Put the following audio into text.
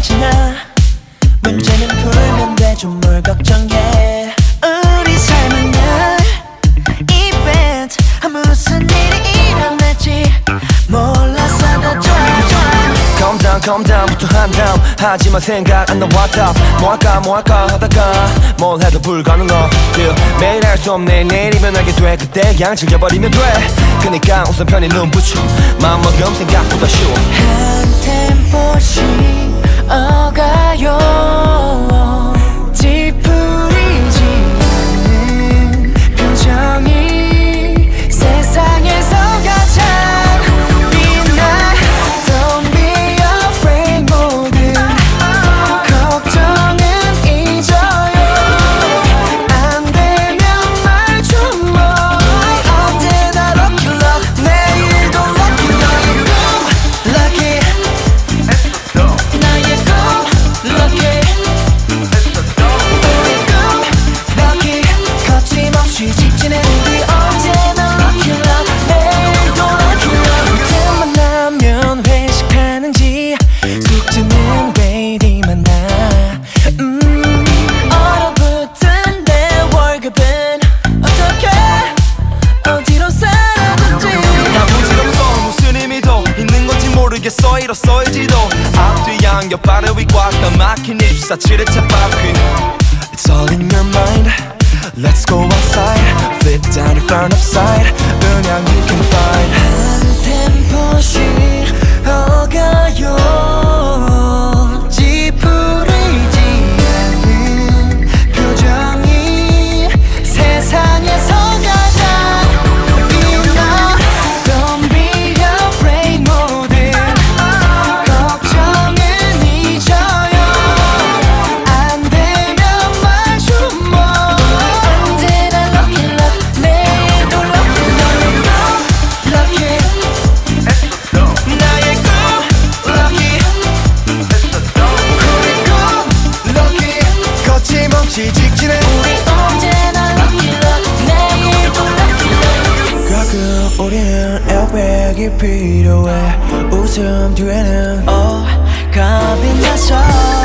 괜찮아. 문제는 풀면 돼 좀 뭘 걱정해. 우리 삶은 날 이벤트 아, 무슨 일이 일어날지 몰라서 더 좋아 Calm down, calm down부터 한 다음. 하지만 생각 안 나와. 답 뭐할까 뭐할까 하다가 뭘 해도 불가능어 yeah. 매일 할 수 없네 내일이면 알게 돼. 그때 양 즐겨버리면 돼. 그니까 우선 편히 눈 붙여. 마음먹음 생각보다 쉬워. 한템 앞뒤 양옆 발을 위꽉다 막힌 24-7의 쳇바퀴 It's all in your mind Let's go outside Flip down and front upside 그냥 you can find 필요해. 웃음 뒤에는 oh, 겁이 나서